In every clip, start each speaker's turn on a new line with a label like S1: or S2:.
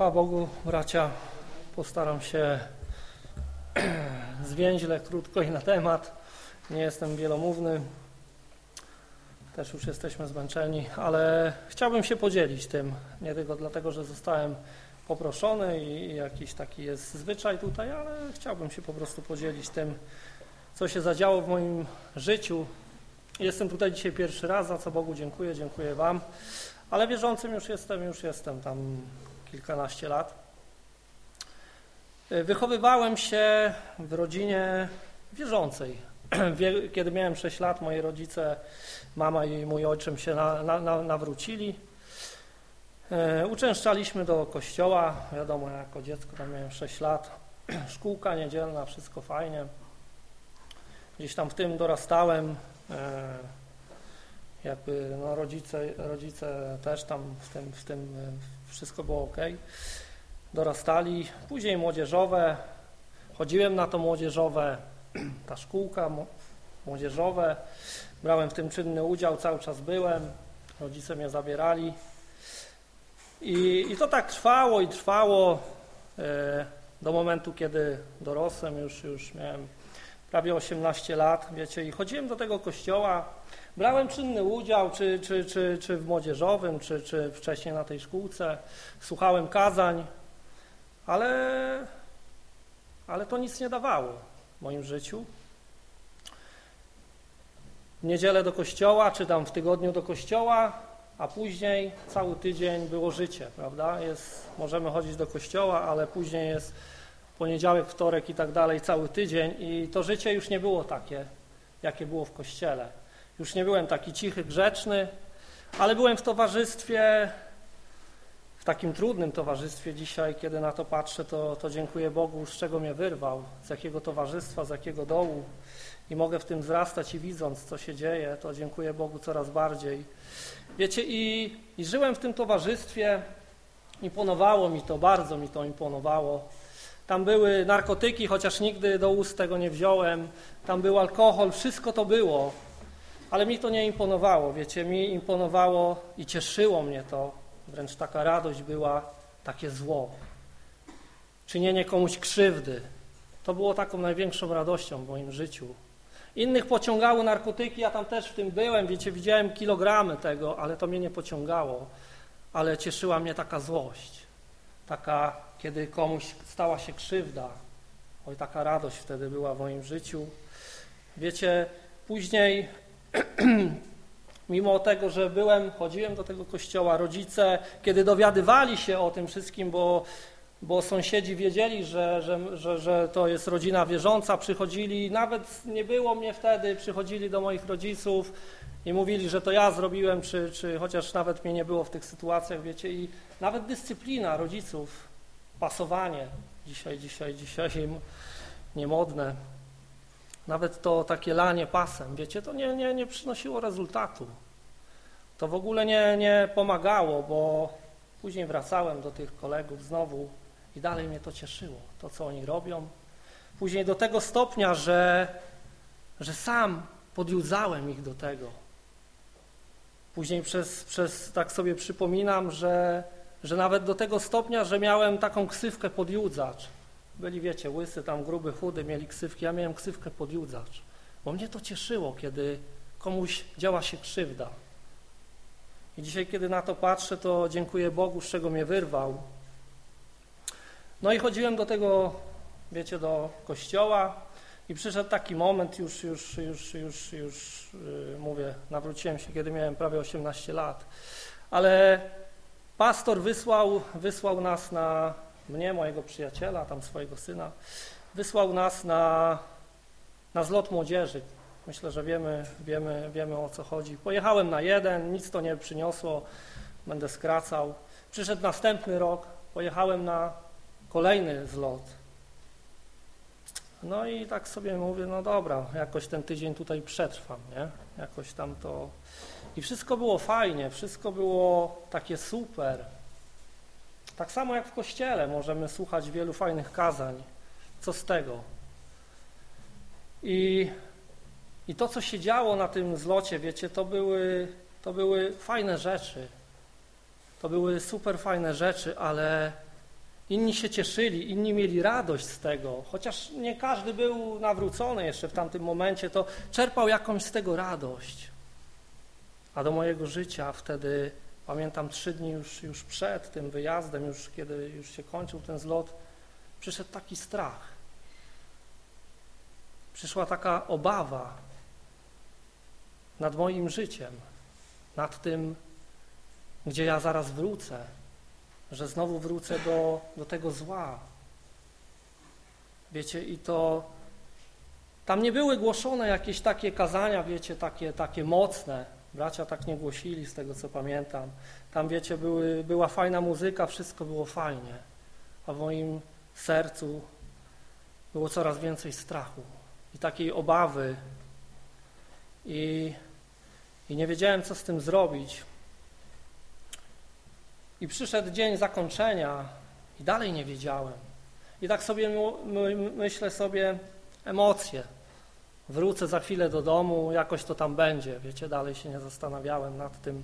S1: Chwała Bogu, bracia, postaram się zwięźle, krótko i na temat. Nie jestem wielomówny, też już jesteśmy zmęczeni, ale chciałbym się podzielić tym, nie tylko dlatego, że zostałem poproszony i jakiś taki jest zwyczaj tutaj, ale chciałbym się po prostu podzielić tym, co się zadziało w moim życiu. Jestem tutaj dzisiaj pierwszy raz, za co Bogu dziękuję, dziękuję Wam, ale wierzącym już jestem, już jestem tam kilkanaście lat. Wychowywałem się w rodzinie wierzącej. Kiedy miałem 6 lat, moi rodzice, mama i mój ojczym się na, na, nawrócili. E, uczęszczaliśmy do kościoła, wiadomo, jako dziecko tam miałem 6 lat. Szkółka niedzielna, wszystko fajnie. Gdzieś tam w tym dorastałem. E, jakby no, rodzice, rodzice też tam w tym, w tym wszystko było ok. Dorastali, później młodzieżowe, chodziłem na to młodzieżowe, ta szkółka młodzieżowe, brałem w tym czynny udział, cały czas byłem, rodzice mnie zabierali. I, i to tak trwało i trwało e, do momentu, kiedy dorosłem, już, już miałem prawie 18 lat, wiecie, i chodziłem do tego kościoła, Brałem czynny udział, czy, czy, czy, czy w młodzieżowym, czy, czy wcześniej na tej szkółce, słuchałem kazań, ale, ale to nic nie dawało w moim życiu. W niedzielę do kościoła, czy tam w tygodniu do kościoła, a później cały tydzień było życie, prawda? Jest, możemy chodzić do kościoła, ale później jest poniedziałek, wtorek i tak dalej, cały tydzień i to życie już nie było takie, jakie było w kościele. Już nie byłem taki cichy, grzeczny, ale byłem w towarzystwie, w takim trudnym towarzystwie dzisiaj, kiedy na to patrzę, to, to dziękuję Bogu, z czego mnie wyrwał, z jakiego towarzystwa, z jakiego dołu i mogę w tym wzrastać i widząc, co się dzieje, to dziękuję Bogu coraz bardziej. Wiecie, i, i żyłem w tym towarzystwie, imponowało mi to, bardzo mi to imponowało. Tam były narkotyki, chociaż nigdy do ust tego nie wziąłem, tam był alkohol, wszystko to było. Ale mi to nie imponowało, wiecie, mi imponowało i cieszyło mnie to, wręcz taka radość była, takie zło. Czynienie komuś krzywdy. To było taką największą radością w moim życiu. Innych pociągały narkotyki, ja tam też w tym byłem, wiecie, widziałem kilogramy tego, ale to mnie nie pociągało. Ale cieszyła mnie taka złość. Taka, kiedy komuś stała się krzywda. Oj, taka radość wtedy była w moim życiu. Wiecie, później mimo tego, że byłem, chodziłem do tego kościoła, rodzice, kiedy dowiadywali się o tym wszystkim, bo, bo sąsiedzi wiedzieli, że, że, że, że to jest rodzina wierząca, przychodzili, nawet nie było mnie wtedy, przychodzili do moich rodziców i mówili, że to ja zrobiłem, czy, czy chociaż nawet mnie nie było w tych sytuacjach, wiecie, i nawet dyscyplina rodziców, pasowanie, dzisiaj, dzisiaj, dzisiaj niemodne, nawet to takie lanie pasem, wiecie, to nie, nie, nie przynosiło rezultatu. To w ogóle nie, nie pomagało, bo później wracałem do tych kolegów znowu i dalej mnie to cieszyło, to co oni robią. Później do tego stopnia, że, że sam podjudzałem ich do tego. Później przez, przez tak sobie przypominam, że, że nawet do tego stopnia, że miałem taką ksywkę podjudzacz. Byli, wiecie, łysy, tam gruby, chudy, mieli ksywki, ja miałem ksywkę podjudzacz, bo mnie to cieszyło, kiedy komuś działa się krzywda. I dzisiaj, kiedy na to patrzę, to dziękuję Bogu, z czego mnie wyrwał. No i chodziłem do tego, wiecie, do kościoła i przyszedł taki moment, już, już, już, już, już yy, mówię, nawróciłem się, kiedy miałem prawie 18 lat, ale pastor wysłał, wysłał nas na mnie, mojego przyjaciela, tam swojego syna, wysłał nas na, na zlot młodzieży. Myślę, że wiemy, wiemy, wiemy o co chodzi. Pojechałem na jeden, nic to nie przyniosło, będę skracał. Przyszedł następny rok, pojechałem na kolejny zlot. No i tak sobie mówię, no dobra, jakoś ten tydzień tutaj przetrwam, nie? Jakoś tam to... I wszystko było fajnie, wszystko było takie super. Tak samo jak w kościele możemy słuchać wielu fajnych kazań. Co z tego? I, i to, co się działo na tym zlocie, wiecie, to były, to były fajne rzeczy. To były super fajne rzeczy, ale Inni się cieszyli, inni mieli radość z tego, chociaż nie każdy był nawrócony jeszcze w tamtym momencie, to czerpał jakąś z tego radość. A do mojego życia wtedy, pamiętam trzy dni już, już przed tym wyjazdem, już kiedy już się kończył ten zlot, przyszedł taki strach. Przyszła taka obawa nad moim życiem, nad tym, gdzie ja zaraz wrócę, że znowu wrócę do, do tego zła. Wiecie, i to tam nie były głoszone jakieś takie kazania, wiecie, takie, takie mocne. Bracia tak nie głosili, z tego co pamiętam. Tam, wiecie, były, była fajna muzyka, wszystko było fajnie. A w moim sercu było coraz więcej strachu i takiej obawy. I, i nie wiedziałem, co z tym zrobić. I przyszedł dzień zakończenia i dalej nie wiedziałem. I tak sobie myślę sobie, emocje. Wrócę za chwilę do domu, jakoś to tam będzie. Wiecie, dalej się nie zastanawiałem nad tym.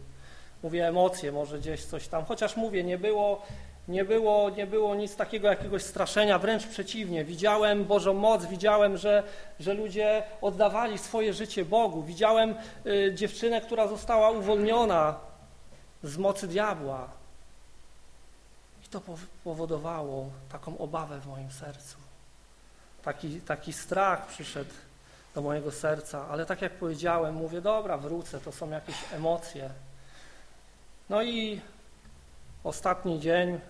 S1: Mówię emocje, może gdzieś coś tam. Chociaż mówię, nie było, nie było, nie było nic takiego jakiegoś straszenia, wręcz przeciwnie. Widziałem Bożą moc, widziałem, że, że ludzie oddawali swoje życie Bogu. Widziałem y, dziewczynę, która została uwolniona z mocy diabła. I to powodowało taką obawę w moim sercu. Taki, taki strach przyszedł do mojego serca, ale tak jak powiedziałem, mówię, dobra, wrócę, to są jakieś emocje. No i ostatni dzień,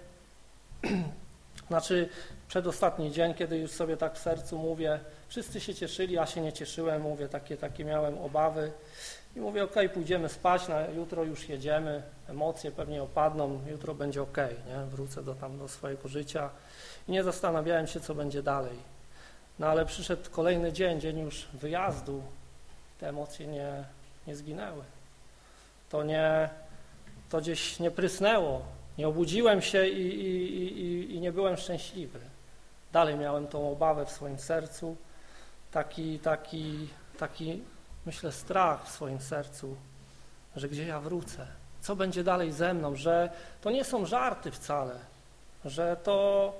S1: znaczy przedostatni dzień, kiedy już sobie tak w sercu mówię, wszyscy się cieszyli, ja się nie cieszyłem, mówię, takie, takie miałem obawy. I mówię, ok, pójdziemy spać, na jutro już jedziemy, emocje pewnie opadną, jutro będzie ok, nie? wrócę do, tam do swojego życia. I nie zastanawiałem się, co będzie dalej. No ale przyszedł kolejny dzień, dzień już wyjazdu, te emocje nie, nie zginęły. To nie, to gdzieś nie prysnęło, nie obudziłem się i, i, i, i nie byłem szczęśliwy. Dalej miałem tą obawę w swoim sercu, taki, taki, taki myślę, strach w swoim sercu, że gdzie ja wrócę, co będzie dalej ze mną, że to nie są żarty wcale, że to,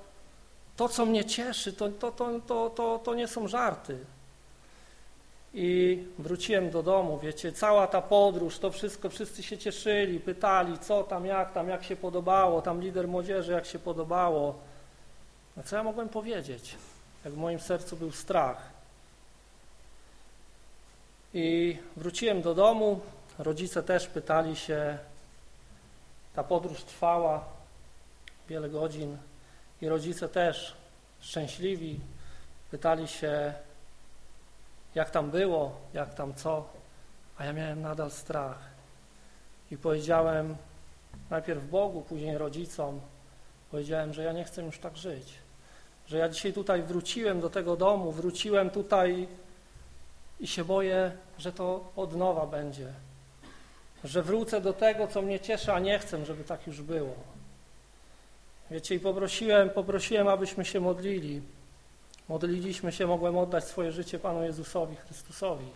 S1: to co mnie cieszy, to, to, to, to, to, to nie są żarty. I wróciłem do domu, wiecie, cała ta podróż, to wszystko, wszyscy się cieszyli, pytali, co tam, jak tam, jak się podobało, tam lider młodzieży, jak się podobało. No co ja mogłem powiedzieć, jak w moim sercu był strach. I wróciłem do domu, rodzice też pytali się, ta podróż trwała wiele godzin i rodzice też szczęśliwi pytali się, jak tam było, jak tam co, a ja miałem nadal strach. I powiedziałem najpierw Bogu, później rodzicom, powiedziałem, że ja nie chcę już tak żyć, że ja dzisiaj tutaj wróciłem do tego domu, wróciłem tutaj i się boję, że to od nowa będzie. Że wrócę do tego, co mnie cieszy, a nie chcę, żeby tak już było. Wiecie, i poprosiłem, poprosiłem, abyśmy się modlili. Modliliśmy się, mogłem oddać swoje życie Panu Jezusowi Chrystusowi.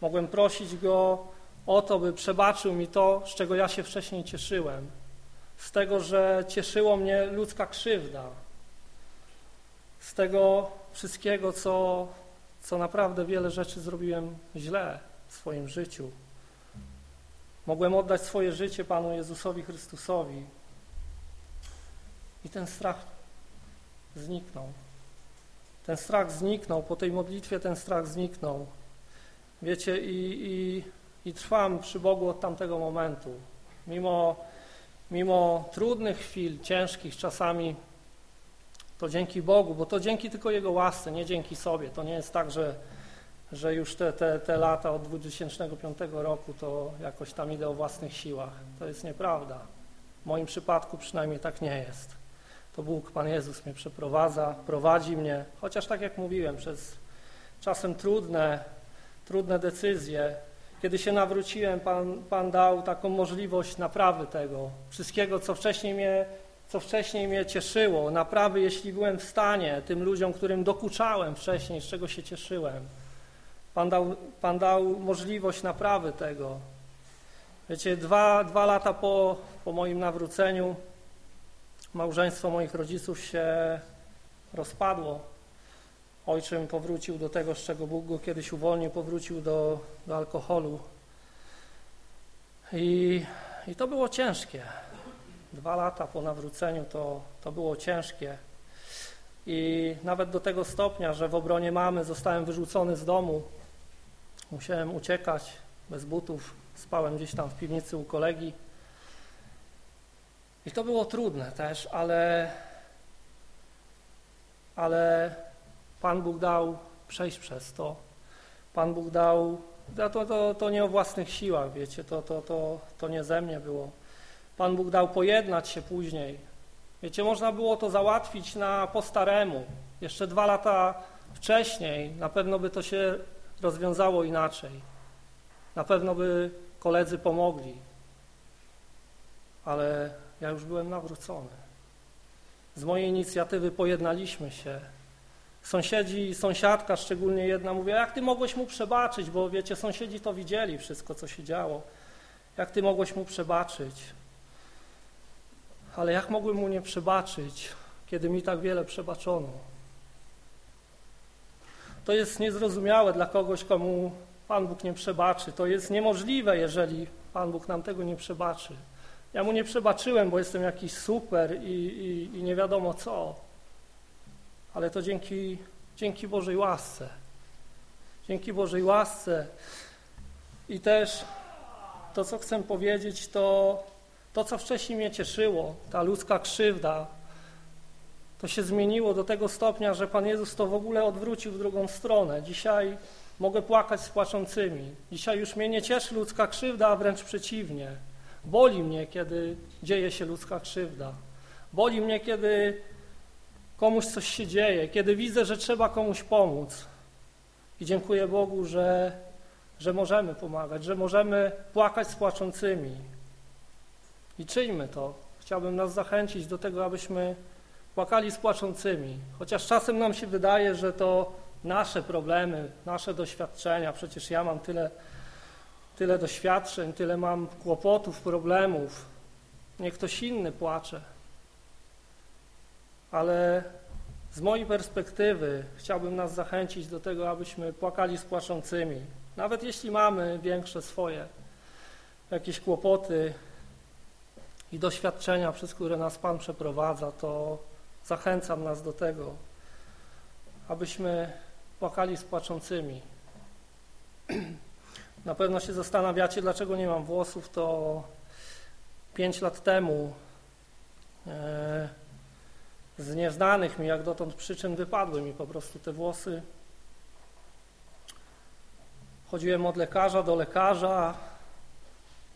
S1: Mogłem prosić Go o to, by przebaczył mi to, z czego ja się wcześniej cieszyłem. Z tego, że cieszyło mnie ludzka krzywda. Z tego wszystkiego, co co naprawdę wiele rzeczy zrobiłem źle w swoim życiu. Mogłem oddać swoje życie Panu Jezusowi Chrystusowi i ten strach zniknął. Ten strach zniknął, po tej modlitwie ten strach zniknął. Wiecie, i, i, i trwam przy Bogu od tamtego momentu. Mimo, mimo trudnych chwil, ciężkich czasami, to dzięki Bogu, bo to dzięki tylko Jego łasce, nie dzięki sobie. To nie jest tak, że, że już te, te, te lata od 2005 roku to jakoś tam idę o własnych siłach. To jest nieprawda. W moim przypadku przynajmniej tak nie jest. To Bóg, Pan Jezus mnie przeprowadza, prowadzi mnie, chociaż tak jak mówiłem, przez czasem trudne, trudne decyzje. Kiedy się nawróciłem, Pan, Pan dał taką możliwość naprawy tego, wszystkiego, co wcześniej mnie co wcześniej mnie cieszyło, naprawy, jeśli byłem w stanie, tym ludziom, którym dokuczałem wcześniej, z czego się cieszyłem. Pan dał, Pan dał możliwość naprawy tego. Wiecie, dwa, dwa lata po, po moim nawróceniu małżeństwo moich rodziców się rozpadło. Ojczym powrócił do tego, z czego Bóg go kiedyś uwolnił, powrócił do, do alkoholu. I, I to było ciężkie. Dwa lata po nawróceniu to, to było ciężkie. I nawet do tego stopnia, że w obronie mamy zostałem wyrzucony z domu. Musiałem uciekać bez butów. Spałem gdzieś tam w piwnicy u kolegi. I to było trudne też, ale, ale Pan Bóg dał przejść przez to. Pan Bóg dał, to, to, to nie o własnych siłach, wiecie, to, to, to, to nie ze mnie było. Pan Bóg dał pojednać się później. Wiecie, można było to załatwić na po staremu. Jeszcze dwa lata wcześniej na pewno by to się rozwiązało inaczej. Na pewno by koledzy pomogli. Ale ja już byłem nawrócony. Z mojej inicjatywy pojednaliśmy się. Sąsiedzi, sąsiadka szczególnie jedna mówi, jak ty mogłeś mu przebaczyć, bo wiecie, sąsiedzi to widzieli wszystko, co się działo. Jak ty mogłeś mu przebaczyć? Ale jak mogłem mu nie przebaczyć, kiedy mi tak wiele przebaczono? To jest niezrozumiałe dla kogoś, komu Pan Bóg nie przebaczy. To jest niemożliwe, jeżeli Pan Bóg nam tego nie przebaczy. Ja mu nie przebaczyłem, bo jestem jakiś super i, i, i nie wiadomo co. Ale to dzięki, dzięki Bożej łasce. Dzięki Bożej łasce. I też to, co chcę powiedzieć, to to, co wcześniej mnie cieszyło, ta ludzka krzywda, to się zmieniło do tego stopnia, że Pan Jezus to w ogóle odwrócił w drugą stronę. Dzisiaj mogę płakać z płaczącymi. Dzisiaj już mnie nie cieszy ludzka krzywda, a wręcz przeciwnie. Boli mnie, kiedy dzieje się ludzka krzywda. Boli mnie, kiedy komuś coś się dzieje, kiedy widzę, że trzeba komuś pomóc. I dziękuję Bogu, że, że możemy pomagać, że możemy płakać z płaczącymi. I czyńmy to. Chciałbym nas zachęcić do tego, abyśmy płakali z płaczącymi. Chociaż czasem nam się wydaje, że to nasze problemy, nasze doświadczenia. Przecież ja mam tyle tyle doświadczeń, tyle mam kłopotów, problemów. Niech ktoś inny płacze. Ale z mojej perspektywy chciałbym nas zachęcić do tego, abyśmy płakali z płaczącymi. Nawet jeśli mamy większe swoje jakieś kłopoty i doświadczenia, przez które nas Pan przeprowadza, to zachęcam nas do tego, abyśmy płakali z płaczącymi. Na pewno się zastanawiacie, dlaczego nie mam włosów, to pięć lat temu e, z nieznanych mi jak dotąd przyczyn wypadły mi po prostu te włosy. Chodziłem od lekarza do lekarza,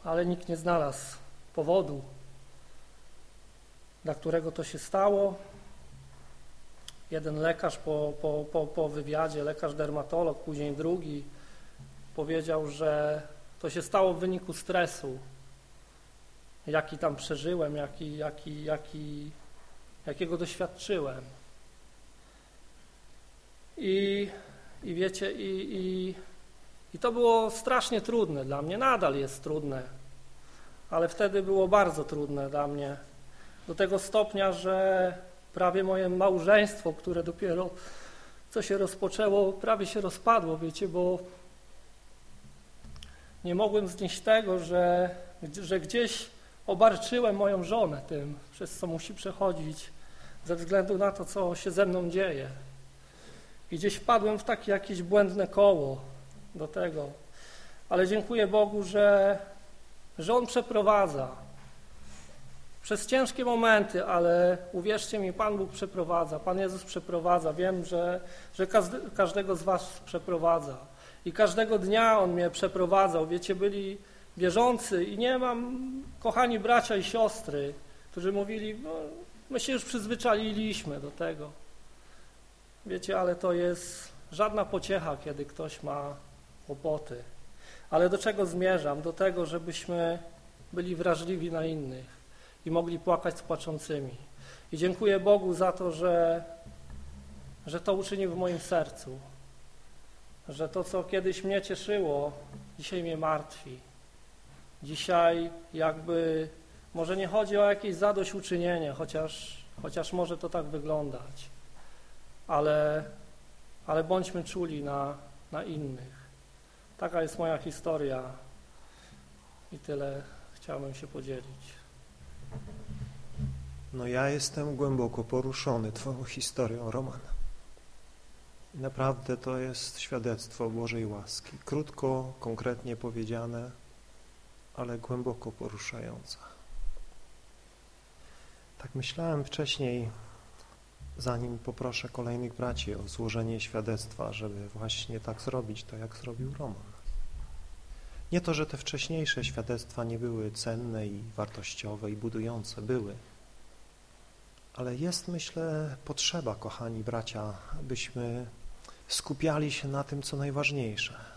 S1: ale nikt nie znalazł powodu, dla którego to się stało. Jeden lekarz po, po, po, po wywiadzie, lekarz dermatolog, później drugi, powiedział, że to się stało w wyniku stresu, jaki tam przeżyłem, jaki, jaki, jaki, jakiego doświadczyłem. I, i wiecie, i, i, i to było strasznie trudne dla mnie, nadal jest trudne, ale wtedy było bardzo trudne dla mnie, do tego stopnia, że prawie moje małżeństwo, które dopiero co się rozpoczęło, prawie się rozpadło, wiecie, bo nie mogłem znieść tego, że, że gdzieś obarczyłem moją żonę tym, przez co musi przechodzić, ze względu na to, co się ze mną dzieje. I gdzieś wpadłem w takie jakieś błędne koło do tego. Ale dziękuję Bogu, że, że On przeprowadza. Przez ciężkie momenty, ale uwierzcie mi, Pan Bóg przeprowadza, Pan Jezus przeprowadza. Wiem, że, że każdego z Was przeprowadza. I każdego dnia On mnie przeprowadzał. Wiecie, byli wierzący i nie mam, kochani bracia i siostry, którzy mówili, no, my się już przyzwyczailiśmy do tego. Wiecie, ale to jest żadna pociecha, kiedy ktoś ma kłopoty. Ale do czego zmierzam? Do tego, żebyśmy byli wrażliwi na innych i mogli płakać z płaczącymi. I dziękuję Bogu za to, że, że to uczynił w moim sercu, że to, co kiedyś mnie cieszyło, dzisiaj mnie martwi. Dzisiaj jakby Może nie chodzi o jakieś zadośćuczynienie, chociaż, chociaż może to tak wyglądać, ale, ale bądźmy czuli na, na innych. Taka jest moja historia i tyle chciałbym się podzielić.
S2: No ja jestem głęboko poruszony Twoją historią, Roman. Naprawdę to jest świadectwo Bożej łaski. Krótko, konkretnie powiedziane, ale głęboko poruszające. Tak myślałem wcześniej, zanim poproszę kolejnych braci o złożenie świadectwa, żeby właśnie tak zrobić to, jak zrobił Roman. Nie to, że te wcześniejsze świadectwa nie były cenne i wartościowe i budujące, były. Ale jest, myślę, potrzeba, kochani bracia, byśmy skupiali się na tym, co najważniejsze.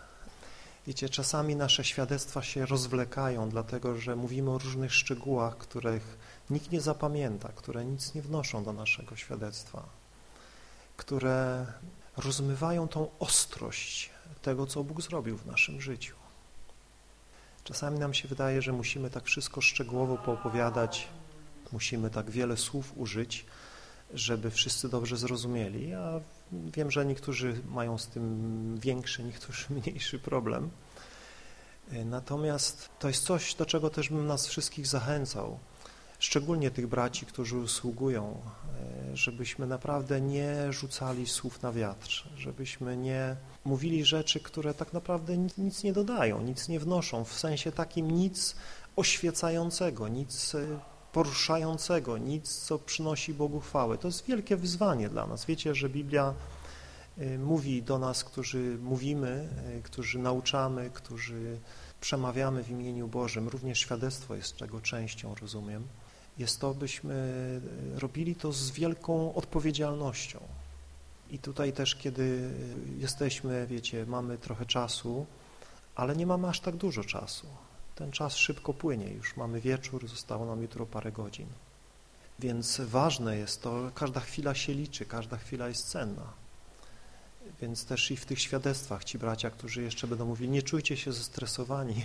S2: Wiecie, czasami nasze świadectwa się rozwlekają, dlatego że mówimy o różnych szczegółach, których nikt nie zapamięta, które nic nie wnoszą do naszego świadectwa, które rozmywają tą ostrość tego, co Bóg zrobił w naszym życiu. Czasami nam się wydaje, że musimy tak wszystko szczegółowo poopowiadać, musimy tak wiele słów użyć, żeby wszyscy dobrze zrozumieli. Ja wiem, że niektórzy mają z tym większy, niektórzy mniejszy problem. Natomiast to jest coś, do czego też bym nas wszystkich zachęcał, szczególnie tych braci, którzy usługują, e, żebyśmy naprawdę nie rzucali słów na wiatr, żebyśmy nie mówili rzeczy, które tak naprawdę nic nie dodają, nic nie wnoszą, w sensie takim nic oświecającego, nic e, poruszającego, nic, co przynosi Bogu chwałę. To jest wielkie wyzwanie dla nas. Wiecie, że Biblia e, mówi do nas, którzy mówimy, którzy nauczamy, którzy przemawiamy w imieniu Bożym. Również świadectwo jest czego częścią, rozumiem jest to, byśmy robili to z wielką odpowiedzialnością. I tutaj też, kiedy jesteśmy, wiecie, mamy trochę czasu, ale nie mamy aż tak dużo czasu. Ten czas szybko płynie, już mamy wieczór, zostało nam jutro parę godzin. Więc ważne jest to, każda chwila się liczy, każda chwila jest cenna. Więc też i w tych świadectwach ci bracia, którzy jeszcze będą mówili, nie czujcie się zestresowani,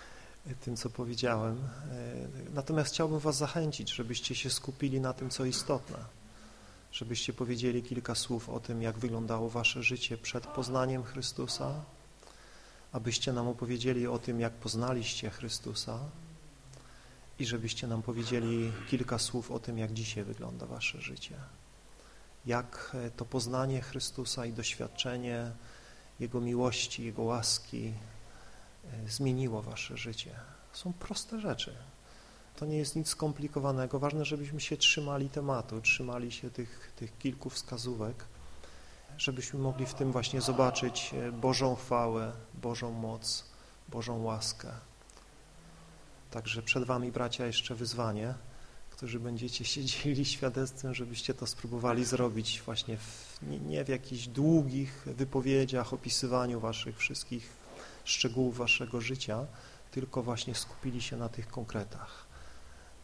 S2: tym, co powiedziałem. E, natomiast chciałbym Was zachęcić, żebyście się skupili na tym, co istotne, żebyście powiedzieli kilka słów o tym, jak wyglądało Wasze życie przed poznaniem Chrystusa, abyście nam opowiedzieli o tym, jak poznaliście Chrystusa i żebyście nam powiedzieli kilka słów o tym, jak dzisiaj wygląda Wasze życie. Jak e, to poznanie Chrystusa i doświadczenie Jego miłości, Jego łaski, E, zmieniło wasze życie. Są proste rzeczy. To nie jest nic skomplikowanego. Ważne, żebyśmy się trzymali tematu, trzymali się tych, tych kilku wskazówek, żebyśmy mogli w tym właśnie zobaczyć e, Bożą chwałę, Bożą moc, Bożą łaskę. Także przed wami, bracia, jeszcze wyzwanie, którzy będziecie się dzielili świadectwem, żebyście to spróbowali zrobić właśnie w, nie w jakichś długich wypowiedziach, opisywaniu waszych wszystkich szczegółów waszego życia, tylko właśnie skupili się na tych konkretach.